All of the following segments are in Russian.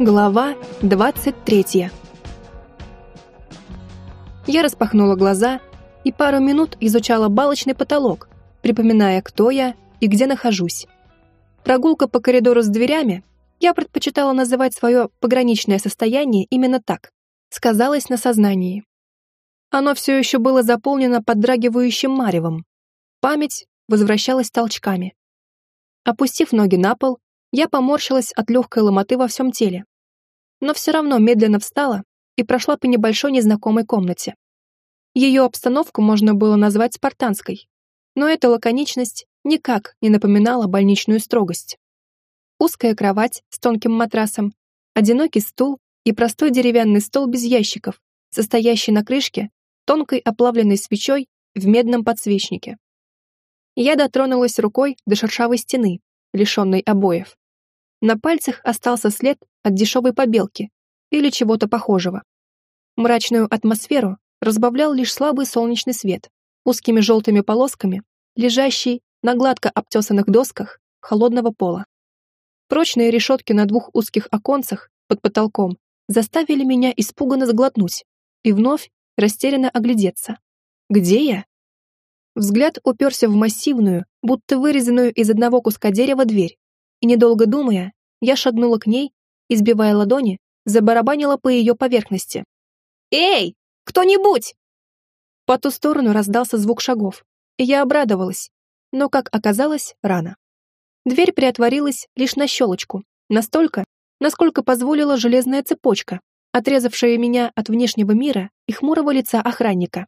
Глава 23 Я распахнула глаза и пару минут изучала балочный потолок, припоминая, кто я и где нахожусь. Прогулка по коридору с дверями, я предпочитала называть свое пограничное состояние именно так, сказалось на сознании. Оно все еще было заполнено поддрагивающим маревом. Память возвращалась толчками. Опустив ноги на пол, я поморщилась от легкой ломоты во всем теле. Но все равно медленно встала и прошла по небольшой незнакомой комнате. Ее обстановку можно было назвать спартанской, но эта лаконичность никак не напоминала больничную строгость. Узкая кровать с тонким матрасом, одинокий стул и простой деревянный стол без ящиков, состоящий на крышке тонкой оплавленной свечой в медном подсвечнике. Я дотронулась рукой до шершавой стены, лишенной обоев. На пальцах остался след от дешевой побелки или чего-то похожего. Мрачную атмосферу разбавлял лишь слабый солнечный свет, узкими желтыми полосками, лежащий на гладко обтесанных досках холодного пола. Прочные решетки на двух узких оконцах под потолком заставили меня испуганно сглотнуть и вновь растерянно оглядеться. Где я? Взгляд уперся в массивную, будто вырезанную из одного куска дерева дверь, и, недолго думая, я шагнула к ней, избивая ладони, забарабанила по ее поверхности. «Эй, кто-нибудь!» По ту сторону раздался звук шагов, и я обрадовалась, но, как оказалось, рано. Дверь приотворилась лишь на щелочку, настолько, насколько позволила железная цепочка, отрезавшая меня от внешнего мира и хмурого лица охранника.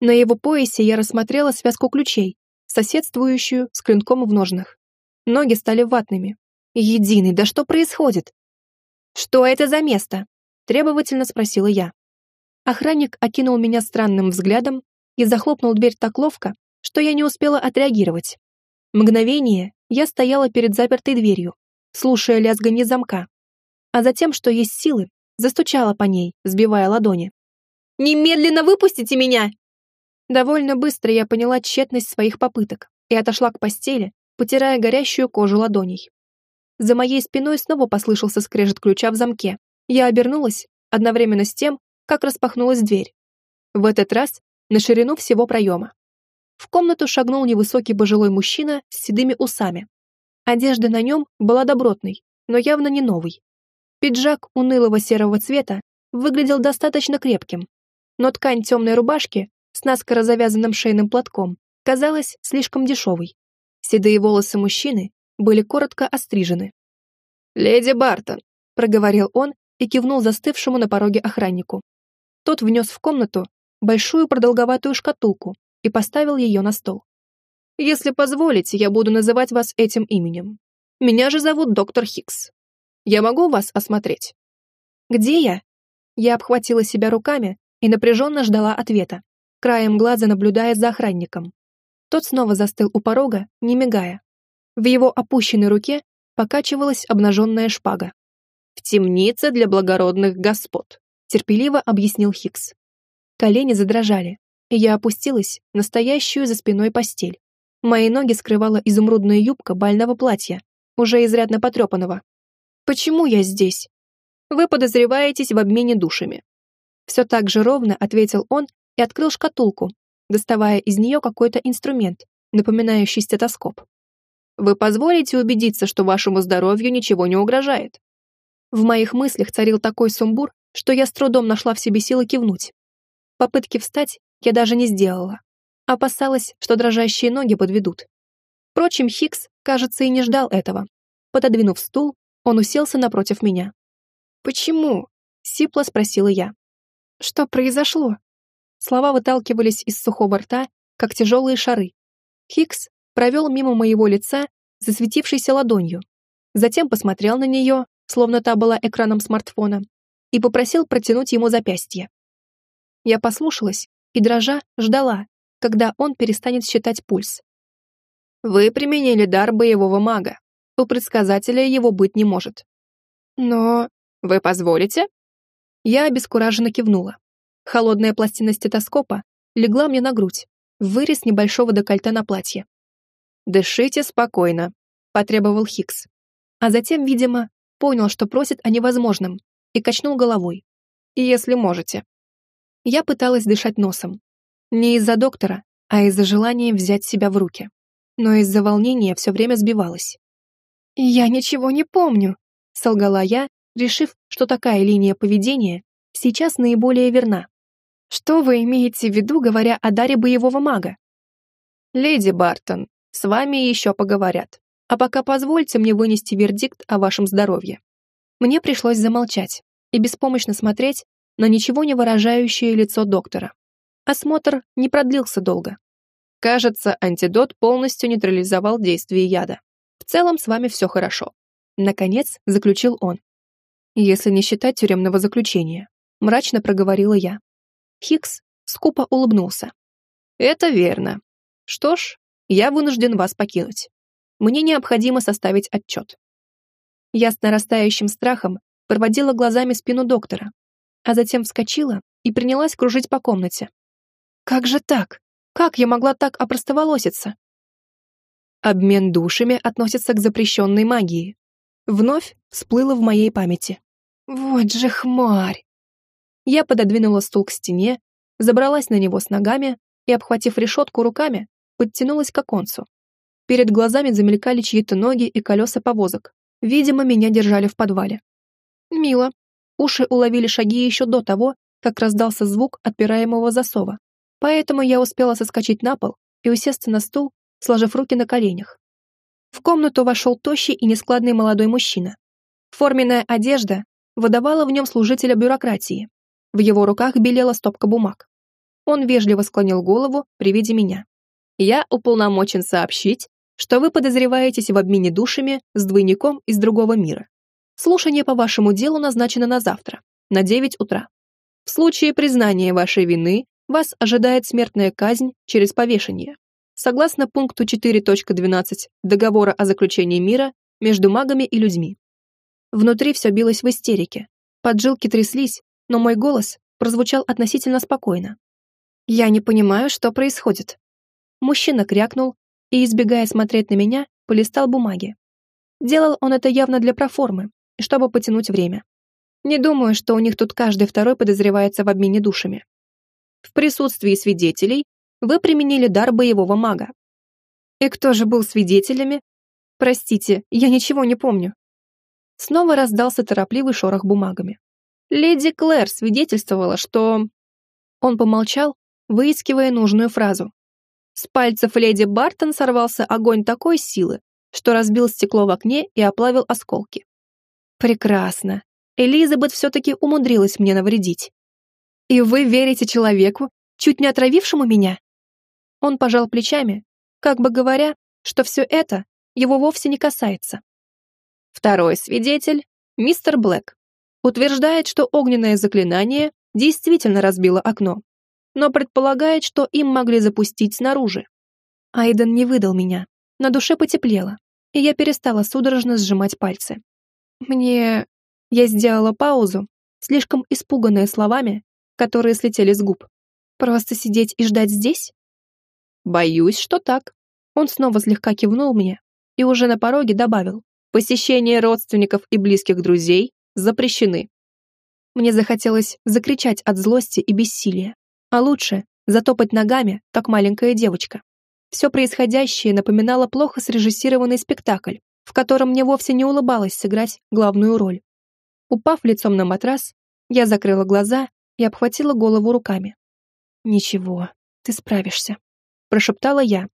На его поясе я рассмотрела связку ключей, соседствующую с клинком в ножнах. Ноги стали ватными. Единый, да что происходит? Что это за место? Требовательно спросила я. Охранник окинул меня странным взглядом и захлопнул дверь так ловко, что я не успела отреагировать. Мгновение я стояла перед запертой дверью, слушая лязганье замка, а затем, что есть силы, застучала по ней, сбивая ладони. «Немедленно выпустите меня!» Довольно быстро я поняла тщетность своих попыток и отошла к постели, потирая горящую кожу ладоней. За моей спиной снова послышался скрежет ключа в замке. Я обернулась, одновременно с тем, как распахнулась дверь. В этот раз на ширину всего проема. В комнату шагнул невысокий пожилой мужчина с седыми усами. Одежда на нем была добротной, но явно не новой. Пиджак унылого серого цвета выглядел достаточно крепким, но ткань темной рубашки с наскоро завязанным шейным платком казалась слишком дешевой. Седые волосы мужчины были коротко острижены. «Леди Бартон», — проговорил он и кивнул застывшему на пороге охраннику. Тот внес в комнату большую продолговатую шкатулку и поставил ее на стол. «Если позволите, я буду называть вас этим именем. Меня же зовут доктор Хикс. Я могу вас осмотреть?» «Где я?» Я обхватила себя руками и напряженно ждала ответа, краем глаза наблюдая за охранником. Тот снова застыл у порога, не мигая. В его опущенной руке покачивалась обнаженная шпага. «В темнице для благородных господ», — терпеливо объяснил Хикс. Колени задрожали, и я опустилась на стоящую за спиной постель. Мои ноги скрывала изумрудная юбка бального платья, уже изрядно потрепанного. «Почему я здесь?» «Вы подозреваетесь в обмене душами». Все так же ровно ответил он и открыл шкатулку, доставая из нее какой-то инструмент, напоминающий стетоскоп. «Вы позволите убедиться, что вашему здоровью ничего не угрожает?» В моих мыслях царил такой сумбур, что я с трудом нашла в себе силы кивнуть. Попытки встать я даже не сделала. Опасалась, что дрожащие ноги подведут. Впрочем, Хикс, кажется, и не ждал этого. Пододвинув стул, он уселся напротив меня. «Почему?» — сипло спросила я. «Что произошло?» Слова выталкивались из сухого рта, как тяжелые шары. Хикс провел мимо моего лица засветившейся ладонью, затем посмотрел на нее, словно та была экраном смартфона, и попросил протянуть ему запястье. Я послушалась и, дрожа, ждала, когда он перестанет считать пульс. «Вы применили дар боевого мага. У предсказателя его быть не может». «Но...» «Вы позволите?» Я обескураженно кивнула. Холодная пластина стетоскопа легла мне на грудь, вырез небольшого декольте на платье. «Дышите спокойно», — потребовал Хикс. А затем, видимо, понял, что просит о невозможном, и качнул головой. И если можете. Я пыталась дышать носом. Не из-за доктора, а из-за желания взять себя в руки. Но из-за волнения все время сбивалась. «Я ничего не помню», — солгала я, решив, что такая линия поведения сейчас наиболее верна. «Что вы имеете в виду, говоря о даре боевого мага?» «Леди Бартон, с вами еще поговорят. А пока позвольте мне вынести вердикт о вашем здоровье». Мне пришлось замолчать и беспомощно смотреть на ничего не выражающее лицо доктора. Осмотр не продлился долго. Кажется, антидот полностью нейтрализовал действие яда. В целом с вами все хорошо. Наконец, заключил он. Если не считать тюремного заключения, мрачно проговорила я. Хикс скупо улыбнулся. Это верно. Что ж, я вынужден вас покинуть. Мне необходимо составить отчет. Я с нарастающим страхом проводила глазами спину доктора, а затем вскочила и принялась кружить по комнате. Как же так? Как я могла так опростоволоситься? Обмен душами относится к запрещенной магии. Вновь всплыло в моей памяти. Вот же хмарь! Я пододвинула стул к стене, забралась на него с ногами и, обхватив решетку руками, подтянулась к оконцу. Перед глазами замелькали чьи-то ноги и колеса повозок. Видимо, меня держали в подвале. Мило. Уши уловили шаги еще до того, как раздался звук отпираемого засова. Поэтому я успела соскочить на пол и усесться на стул, сложив руки на коленях. В комнату вошел тощий и нескладный молодой мужчина. Форменная одежда выдавала в нем служителя бюрократии. В его руках белела стопка бумаг. Он вежливо склонил голову при виде меня. «Я уполномочен сообщить, что вы подозреваетесь в обмене душами с двойником из другого мира. Слушание по вашему делу назначено на завтра, на 9 утра. В случае признания вашей вины вас ожидает смертная казнь через повешение. Согласно пункту 4.12 договора о заключении мира между магами и людьми. Внутри все билось в истерике. Поджилки тряслись, но мой голос прозвучал относительно спокойно. «Я не понимаю, что происходит». Мужчина крякнул и, избегая смотреть на меня, полистал бумаги. Делал он это явно для проформы, чтобы потянуть время. Не думаю, что у них тут каждый второй подозревается в обмене душами. В присутствии свидетелей вы применили дар боевого мага. И кто же был свидетелями? Простите, я ничего не помню. Снова раздался торопливый шорох бумагами. Леди Клэр свидетельствовала, что... Он помолчал, выискивая нужную фразу. С пальцев леди Бартон сорвался огонь такой силы, что разбил стекло в окне и оплавил осколки. Прекрасно. Элизабет все-таки умудрилась мне навредить. «И вы верите человеку, чуть не отравившему меня?» Он пожал плечами, как бы говоря, что все это его вовсе не касается. Второй свидетель, мистер Блэк, утверждает, что огненное заклинание действительно разбило окно, но предполагает, что им могли запустить снаружи. Айден не выдал меня, на душе потеплело, и я перестала судорожно сжимать пальцы. Мне... Я сделала паузу, слишком испуганная словами, которые слетели с губ. Просто сидеть и ждать здесь? Боюсь, что так. Он снова слегка кивнул мне и уже на пороге добавил. Посещение родственников и близких друзей запрещены. Мне захотелось закричать от злости и бессилия, а лучше затопать ногами, как маленькая девочка. Все происходящее напоминало плохо срежиссированный спектакль, в котором мне вовсе не улыбалось сыграть главную роль. Упав лицом на матрас, я закрыла глаза и обхватила голову руками. «Ничего, ты справишься», — прошептала я.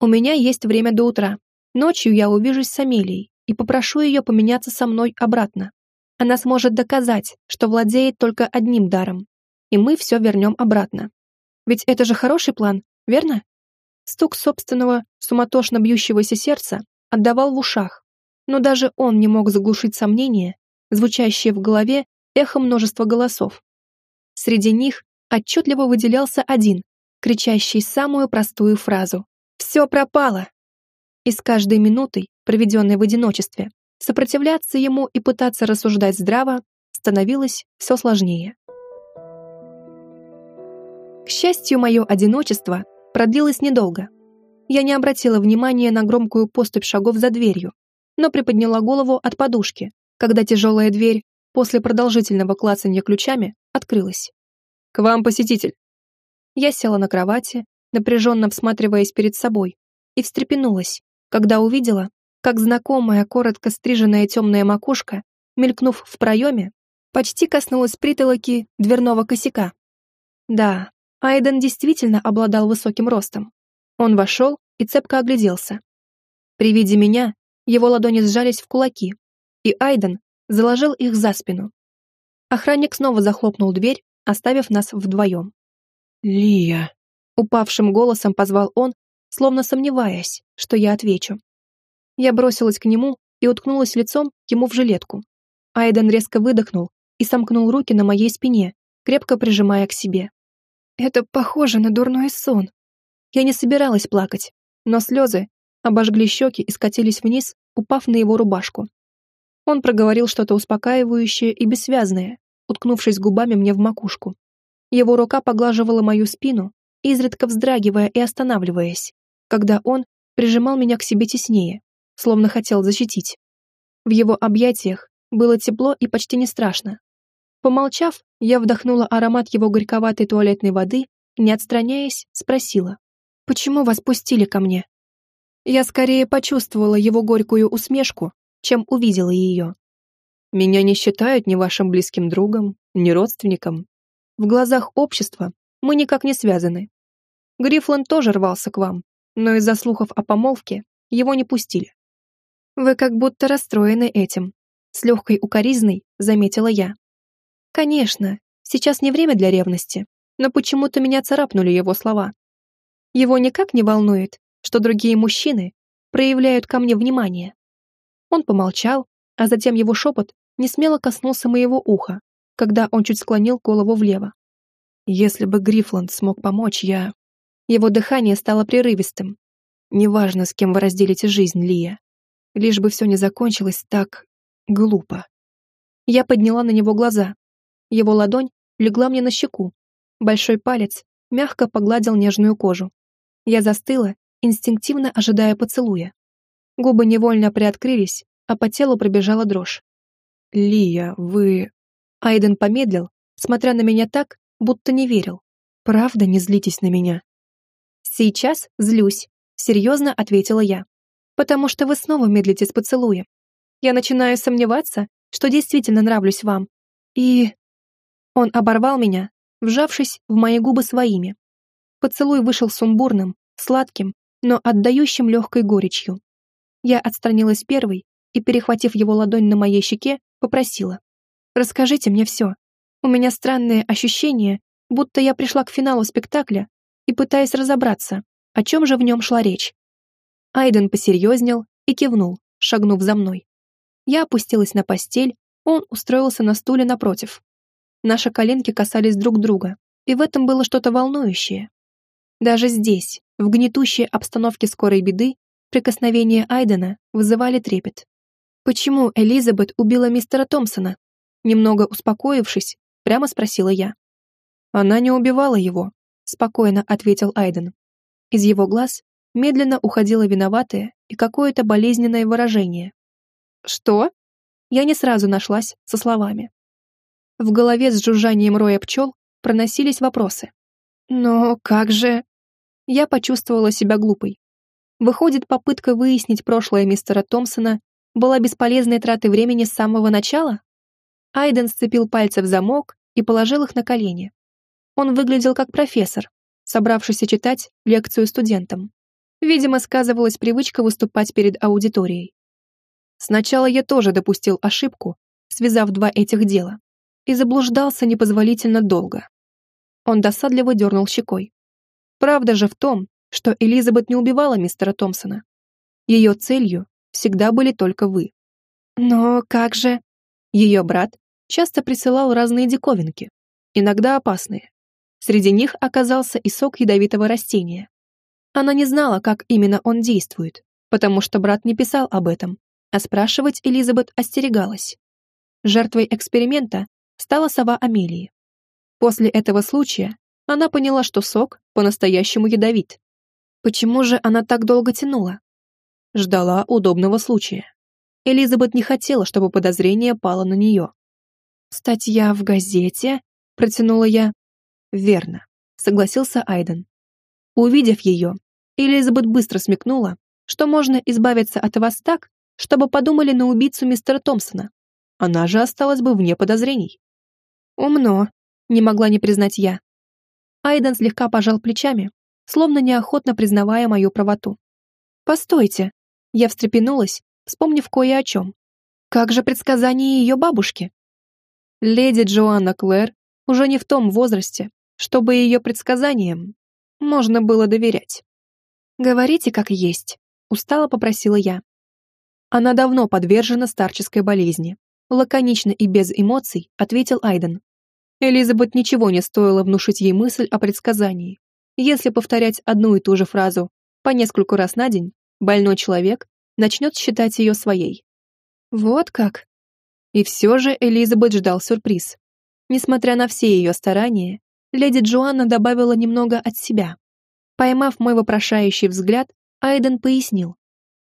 «У меня есть время до утра. Ночью я увижусь с Амелией и попрошу ее поменяться со мной обратно. Она сможет доказать, что владеет только одним даром, и мы все вернем обратно. Ведь это же хороший план, верно?» Стук собственного, суматошно бьющегося сердца отдавал в ушах, но даже он не мог заглушить сомнения, звучащие в голове эхо множества голосов. Среди них отчетливо выделялся один, кричащий самую простую фразу «Все пропало!». И с каждой минутой, проведенной в одиночестве, сопротивляться ему и пытаться рассуждать здраво становилось все сложнее. К счастью, мое одиночество продлилось недолго. Я не обратила внимания на громкую поступь шагов за дверью, но приподняла голову от подушки, когда тяжелая дверь после продолжительного клацанья ключами открылась. «К вам посетитель!» Я села на кровати, напряженно всматриваясь перед собой, и встрепенулась, когда увидела, как знакомая коротко стриженная темная макушка, мелькнув в проеме, почти коснулась притолоки дверного косяка. Да, Айден действительно обладал высоким ростом. Он вошел и цепко огляделся. При виде меня его ладони сжались в кулаки, и Айден заложил их за спину. Охранник снова захлопнул дверь, оставив нас вдвоем. «Лия!» — упавшим голосом позвал он, словно сомневаясь, что я отвечу. Я бросилась к нему и уткнулась лицом ему в жилетку. Айден резко выдохнул и сомкнул руки на моей спине, крепко прижимая к себе. Это похоже на дурной сон. Я не собиралась плакать, но слезы обожгли щеки и скатились вниз, упав на его рубашку. Он проговорил что-то успокаивающее и бессвязное, уткнувшись губами мне в макушку. Его рука поглаживала мою спину, изредка вздрагивая и останавливаясь, когда он прижимал меня к себе теснее, словно хотел защитить. В его объятиях было тепло и почти не страшно. Помолчав, я вдохнула аромат его горьковатой туалетной воды не отстраняясь, спросила, «Почему вас пустили ко мне?» Я скорее почувствовала его горькую усмешку, чем увидела ее. Меня не считают ни вашим близким другом, ни родственником. В глазах общества мы никак не связаны. Грифланд тоже рвался к вам, но из-за слухов о помолвке его не пустили. Вы как будто расстроены этим. С легкой укоризной заметила я. Конечно, сейчас не время для ревности, но почему-то меня царапнули его слова. Его никак не волнует, что другие мужчины проявляют ко мне внимание. Он помолчал, а затем его шепот несмело коснулся моего уха, когда он чуть склонил голову влево. Если бы Грифланд смог помочь, я... Его дыхание стало прерывистым. Неважно, с кем вы разделите жизнь, Лия. Лишь бы все не закончилось так... глупо. Я подняла на него глаза. Его ладонь легла мне на щеку. Большой палец мягко погладил нежную кожу. Я застыла, инстинктивно ожидая поцелуя. Губы невольно приоткрылись, а по телу пробежала дрожь. «Лия, вы...» Айден помедлил, смотря на меня так, будто не верил. «Правда не злитесь на меня?» «Сейчас злюсь», — серьезно ответила я. «Потому что вы снова медлите с поцелуем. Я начинаю сомневаться, что действительно нравлюсь вам. И...» Он оборвал меня, вжавшись в мои губы своими. Поцелуй вышел сумбурным, сладким, но отдающим легкой горечью. Я отстранилась первой и, перехватив его ладонь на моей щеке, попросила. «Расскажите мне все. У меня странное ощущение, будто я пришла к финалу спектакля и пытаюсь разобраться, о чем же в нем шла речь». Айден посерьезнел и кивнул, шагнув за мной. Я опустилась на постель, он устроился на стуле напротив. Наши коленки касались друг друга, и в этом было что-то волнующее. Даже здесь, в гнетущей обстановке скорой беды, Прикосновения Айдена вызывали трепет. «Почему Элизабет убила мистера Томпсона?» Немного успокоившись, прямо спросила я. «Она не убивала его», — спокойно ответил Айден. Из его глаз медленно уходило виноватое и какое-то болезненное выражение. «Что?» Я не сразу нашлась со словами. В голове с жужжанием роя пчел проносились вопросы. «Но как же...» Я почувствовала себя глупой. Выходит, попытка выяснить прошлое мистера Томпсона была бесполезной тратой времени с самого начала? Айден сцепил пальцы в замок и положил их на колени. Он выглядел как профессор, собравшийся читать лекцию студентам. Видимо, сказывалась привычка выступать перед аудиторией. Сначала я тоже допустил ошибку, связав два этих дела, и заблуждался непозволительно долго. Он досадливо дернул щекой. Правда же в том, что Элизабет не убивала мистера Томпсона. Ее целью всегда были только вы. Но как же... Ее брат часто присылал разные диковинки, иногда опасные. Среди них оказался и сок ядовитого растения. Она не знала, как именно он действует, потому что брат не писал об этом, а спрашивать Элизабет остерегалась. Жертвой эксперимента стала сова Амелии. После этого случая она поняла, что сок по-настоящему ядовит. Почему же она так долго тянула? Ждала удобного случая. Элизабет не хотела, чтобы подозрение пало на нее. «Статья в газете?» — протянула я. «Верно», — согласился Айден. Увидев ее, Элизабет быстро смекнула, что можно избавиться от вас так, чтобы подумали на убийцу мистера Томпсона. Она же осталась бы вне подозрений. «Умно», — не могла не признать я. Айден слегка пожал плечами, словно неохотно признавая мою правоту. «Постойте!» Я встрепенулась, вспомнив кое о чем. «Как же предсказание ее бабушки?» Леди Джоанна Клэр уже не в том возрасте, чтобы ее предсказаниям можно было доверять. «Говорите, как есть», — устало попросила я. Она давно подвержена старческой болезни. Лаконично и без эмоций ответил Айден. Элизабет ничего не стоило внушить ей мысль о предсказании. Если повторять одну и ту же фразу по нескольку раз на день, больной человек начнет считать ее своей. Вот как. И все же Элизабет ждал сюрприз. Несмотря на все ее старания, леди Джоанна добавила немного от себя. Поймав мой вопрошающий взгляд, Айден пояснил.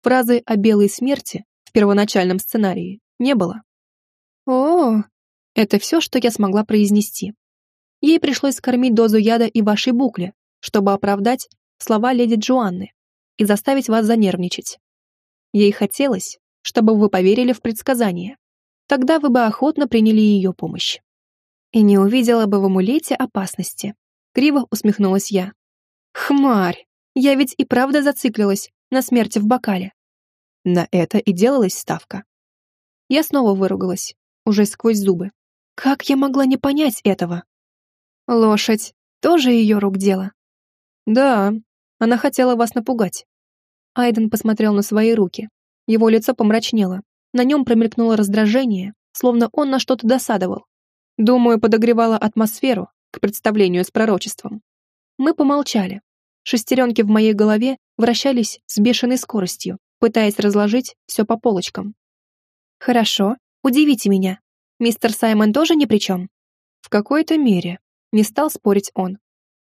Фразы о белой смерти в первоначальном сценарии не было. О, это все, что я смогла произнести. Ей пришлось скормить дозу яда и вашей букле, чтобы оправдать слова леди Джоанны и заставить вас занервничать. Ей хотелось, чтобы вы поверили в предсказание. Тогда вы бы охотно приняли ее помощь. И не увидела бы в амулете опасности. Криво усмехнулась я. Хмарь! Я ведь и правда зациклилась на смерти в бокале. На это и делалась ставка. Я снова выругалась, уже сквозь зубы. Как я могла не понять этого? Лошадь, тоже ее рук дело. Да, она хотела вас напугать. Айден посмотрел на свои руки. Его лицо помрачнело. На нем промелькнуло раздражение, словно он на что-то досадовал. Думаю, подогревала атмосферу к представлению с пророчеством. Мы помолчали. Шестеренки в моей голове вращались с бешеной скоростью, пытаясь разложить все по полочкам. «Хорошо, удивите меня. Мистер Саймон тоже ни при чем?» «В какой-то мере», — не стал спорить он.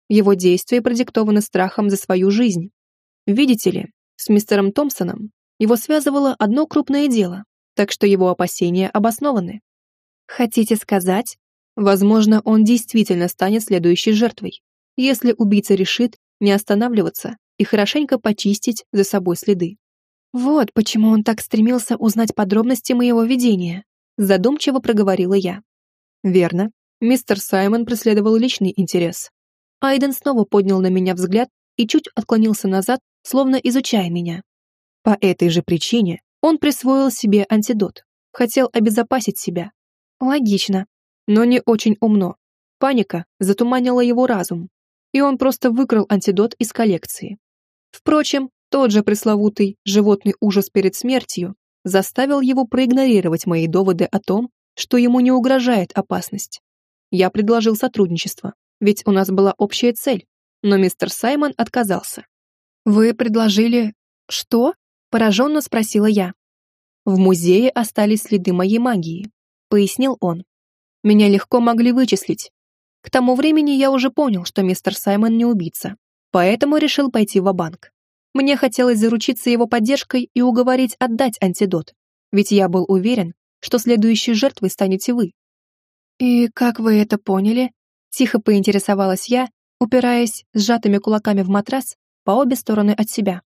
Его действия продиктованы страхом за свою жизнь. Видите ли, с мистером Томпсоном его связывало одно крупное дело, так что его опасения обоснованы. Хотите сказать? Возможно, он действительно станет следующей жертвой, если убийца решит не останавливаться и хорошенько почистить за собой следы. Вот почему он так стремился узнать подробности моего видения, задумчиво проговорила я. Верно. Мистер Саймон преследовал личный интерес. Айден снова поднял на меня взгляд и чуть отклонился назад, словно изучая меня. По этой же причине он присвоил себе антидот, хотел обезопасить себя. Логично, но не очень умно. Паника затуманила его разум, и он просто выкрал антидот из коллекции. Впрочем, тот же пресловутый животный ужас перед смертью заставил его проигнорировать мои доводы о том, что ему не угрожает опасность. Я предложил сотрудничество, ведь у нас была общая цель, но мистер Саймон отказался. «Вы предложили... что?» – пораженно спросила я. «В музее остались следы моей магии», – пояснил он. «Меня легко могли вычислить, к тому времени я уже понял, что мистер Саймон не убийца, поэтому решил пойти в банк Мне хотелось заручиться его поддержкой и уговорить отдать антидот, ведь я был уверен, что следующей жертвой станете вы. «И как вы это поняли?» — тихо поинтересовалась я, упираясь сжатыми кулаками в матрас по обе стороны от себя.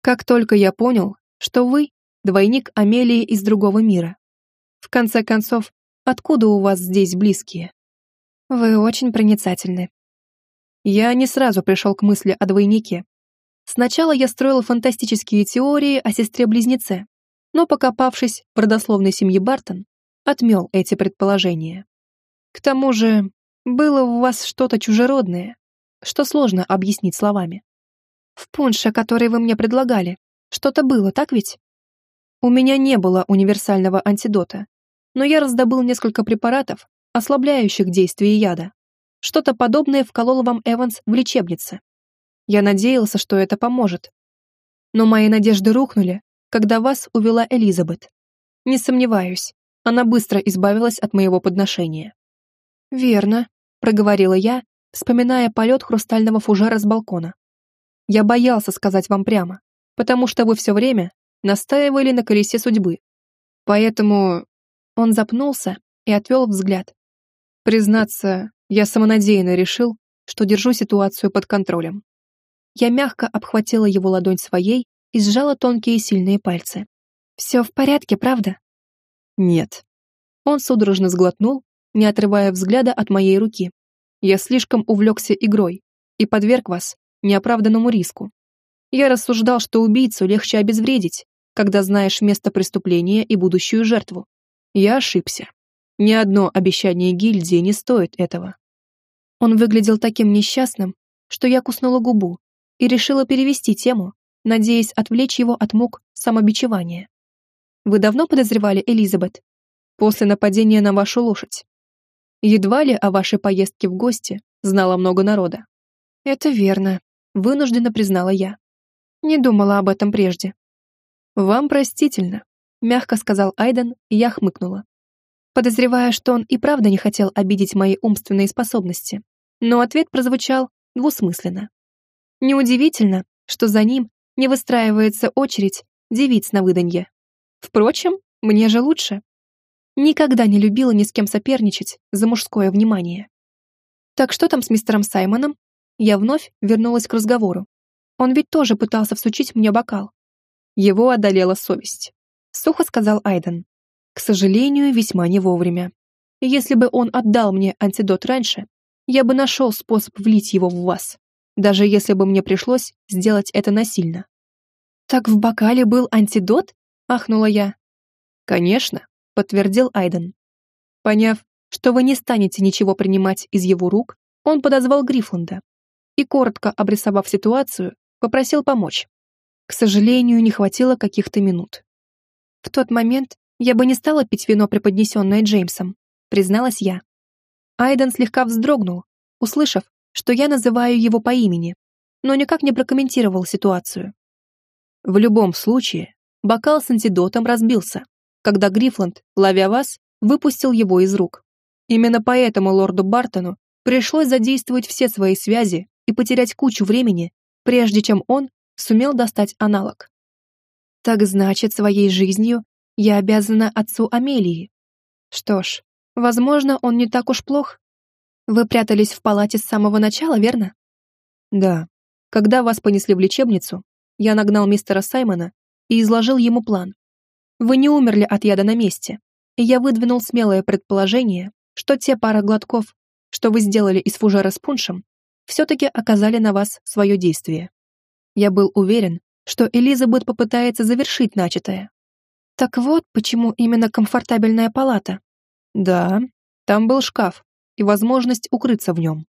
«Как только я понял, что вы — двойник Амелии из другого мира. В конце концов, откуда у вас здесь близкие?» Вы очень проницательны. Я не сразу пришел к мысли о двойнике. Сначала я строил фантастические теории о сестре-близнеце, но, покопавшись в родословной семьи Бартон, отмел эти предположения. К тому же, было в вас что-то чужеродное, что сложно объяснить словами. В пунше, который вы мне предлагали, что-то было, так ведь? У меня не было универсального антидота, но я раздобыл несколько препаратов, ослабляющих действие яда. Что-то подобное вколол вам Эванс в лечебнице. Я надеялся, что это поможет. Но мои надежды рухнули, когда вас увела Элизабет. Не сомневаюсь, она быстро избавилась от моего подношения. «Верно», — проговорила я, вспоминая полет хрустального фужера с балкона. «Я боялся сказать вам прямо, потому что вы все время настаивали на колесе судьбы, Поэтому он запнулся и отвел взгляд. Признаться, я самонадеянно решил, что держу ситуацию под контролем. Я мягко обхватила его ладонь своей и сжала тонкие сильные пальцы. «Все в порядке, правда?» «Нет». Он судорожно сглотнул, не отрывая взгляда от моей руки. «Я слишком увлекся игрой и подверг вас неоправданному риску. Я рассуждал, что убийцу легче обезвредить, когда знаешь место преступления и будущую жертву. Я ошибся. Ни одно обещание гильдии не стоит этого. Он выглядел таким несчастным, что я куснула губу и решила перевести тему, надеясь отвлечь его от мук самобичевания. «Вы давно подозревали Элизабет? После нападения на вашу лошадь? Едва ли о вашей поездке в гости знало много народа?» «Это верно», — вынужденно признала я. Не думала об этом прежде. «Вам простительно», — мягко сказал Айден, и я хмыкнула. Подозревая, что он и правда не хотел обидеть мои умственные способности, но ответ прозвучал двусмысленно. Неудивительно, что за ним не выстраивается очередь девиц на выданье. Впрочем, мне же лучше. Никогда не любила ни с кем соперничать за мужское внимание. Так что там с мистером Саймоном? Я вновь вернулась к разговору. Он ведь тоже пытался всучить мне бокал. Его одолела совесть. Сухо сказал Айден. К сожалению, весьма не вовремя. Если бы он отдал мне антидот раньше, я бы нашел способ влить его в вас, даже если бы мне пришлось сделать это насильно. «Так в бокале был антидот?» — ахнула я. «Конечно», — подтвердил Айден. Поняв, что вы не станете ничего принимать из его рук, он подозвал Грифланда и, коротко обрисовав ситуацию, Попросил помочь. К сожалению, не хватило каких-то минут. В тот момент я бы не стала пить вино, преподнесенное Джеймсом, призналась я. Айден слегка вздрогнул, услышав, что я называю его по имени, но никак не прокомментировал ситуацию. В любом случае, бокал с антидотом разбился, когда Грифланд, ловя вас, выпустил его из рук. Именно поэтому лорду Бартону пришлось задействовать все свои связи и потерять кучу времени прежде чем он сумел достать аналог. Так значит, своей жизнью я обязана отцу Амелии. Что ж, возможно, он не так уж плох. Вы прятались в палате с самого начала, верно? Да. Когда вас понесли в лечебницу, я нагнал мистера Саймона и изложил ему план. Вы не умерли от яда на месте, и я выдвинул смелое предположение, что те пара глотков, что вы сделали из фужера с пуншем, все-таки оказали на вас свое действие. Я был уверен, что Элизабет попытается завершить начатое. Так вот, почему именно комфортабельная палата? Да, там был шкаф и возможность укрыться в нем.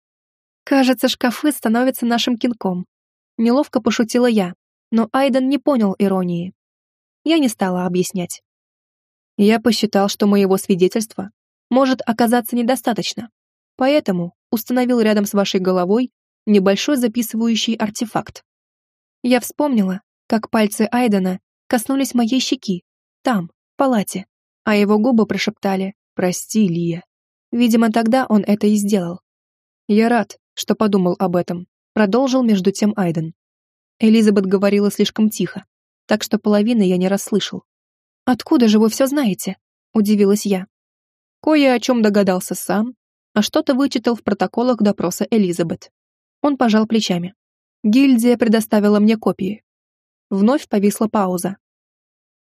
Кажется, шкафы становятся нашим кинком. Неловко пошутила я, но Айден не понял иронии. Я не стала объяснять. Я посчитал, что моего свидетельства может оказаться недостаточно, поэтому установил рядом с вашей головой небольшой записывающий артефакт. Я вспомнила, как пальцы Айдена коснулись моей щеки, там, в палате, а его губы прошептали «Прости, Лия». Видимо, тогда он это и сделал. Я рад, что подумал об этом, продолжил между тем Айден. Элизабет говорила слишком тихо, так что половины я не расслышал. «Откуда же вы все знаете?» – удивилась я. Кое о чем догадался сам, а что-то вычитал в протоколах допроса Элизабет. Он пожал плечами. Гильдия предоставила мне копии. Вновь повисла пауза.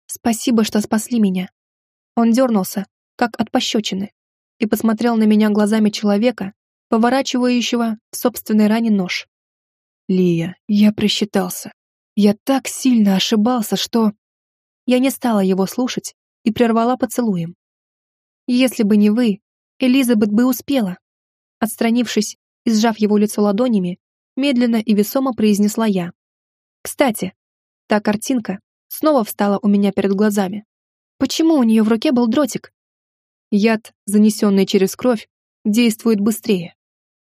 «Спасибо, что спасли меня». Он дернулся, как от пощечины, и посмотрел на меня глазами человека, поворачивающего в собственной ране нож. «Лия, я просчитался. Я так сильно ошибался, что...» Я не стала его слушать и прервала поцелуем. «Если бы не вы, Элизабет бы успела. Отстранившись и сжав его лицо ладонями, медленно и весомо произнесла я. Кстати, та картинка снова встала у меня перед глазами. Почему у нее в руке был дротик? Яд, занесенный через кровь, действует быстрее.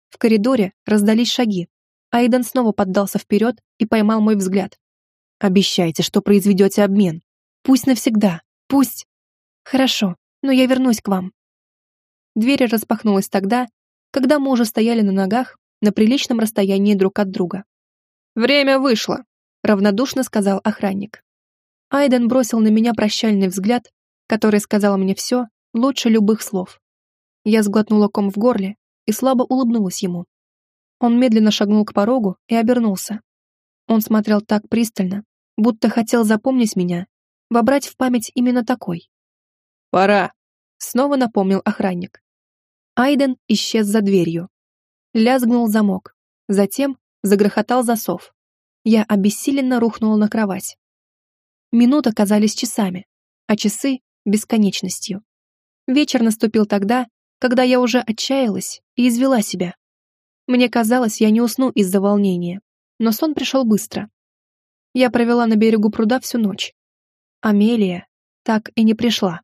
В коридоре раздались шаги. Айден снова поддался вперед и поймал мой взгляд. «Обещайте, что произведете обмен. Пусть навсегда. Пусть...» «Хорошо, но я вернусь к вам. Дверь распахнулась тогда, когда мы уже стояли на ногах на приличном расстоянии друг от друга. «Время вышло», — равнодушно сказал охранник. Айден бросил на меня прощальный взгляд, который сказал мне все лучше любых слов. Я сглотнула ком в горле и слабо улыбнулась ему. Он медленно шагнул к порогу и обернулся. Он смотрел так пристально, будто хотел запомнить меня, вобрать в память именно такой. «Пора», — снова напомнил охранник. Айден исчез за дверью. Лязгнул замок. Затем загрохотал засов. Я обессиленно рухнула на кровать. Минуты казались часами, а часы — бесконечностью. Вечер наступил тогда, когда я уже отчаялась и извела себя. Мне казалось, я не усну из-за волнения, но сон пришел быстро. Я провела на берегу пруда всю ночь. Амелия так и не пришла.